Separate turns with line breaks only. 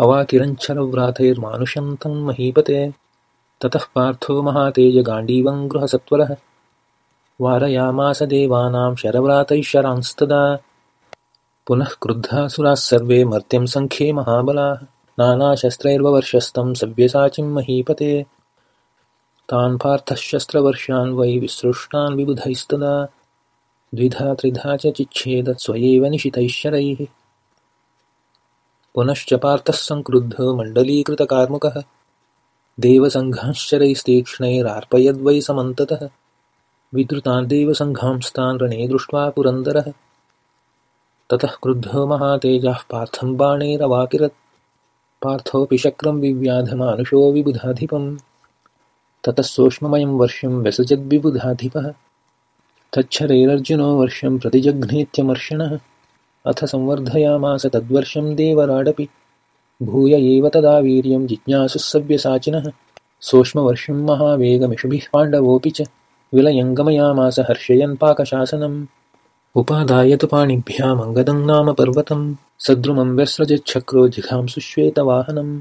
अवाकिरञ्छलव्रातैर्मानुषं तं महीपते ततः पार्थो महातेजगाण्डीवं गृहसत्वरः। वारयामास देवानां शरव्रातैः शरांस्तदा। पुनः क्रुद्धासुराः सर्वे मर्त्यं सङ्ख्ये महाबलाः। नानाशस्त्रैर्ववर्षस्तं सव्यसाचिं महीपते। तान् पार्थः शस्त्रवर्षान् वै विसृष्टान् विबुधैस्तदा। द्विधा त्रिधा च चिच्छेद स्वयेव निशितैः शरैः पुनश्च पार्थः सङ्क्रुद्धो मण्डलीकृतकार्मुकः। देवसङ्घाश्चरैस्तीक्ष्णैरार्पयद्वै समन्ततः। विद्रुतान् देवसङ्घांस्तान् रणे दृष्ट्वा पुरन्दरः। ततः क्रुद्धो महातेजः पार्थं बाणैरवाकिरत्। पार्थोऽपि शक्रं विव्याधमानुषो विबुधाधिपम्। ततः सोष्ममयं वर्षं व्यसजद्विबुधाधिपः। तच्छरैरर्जुनो वर्षं प्रतिजघ्नेत्यमर्षणः अथ संवर्धयामास तद्वर्षं देवराडपि। भूय एव तदा वीर्यं जिज्ञासुस्सव्यसाचिनः सोष्मवर्षं महावेगमिषुभिः पाण्डवोऽपि च विलयङ्गमयामास हर्षयन् पाकशासनम्। उपादाय तु पाणिभ्यामङ्गदं नाम पर्वतं सद्रुमं व्यस्रजच्छक्रो जिघांसुश्वेतवाहनम्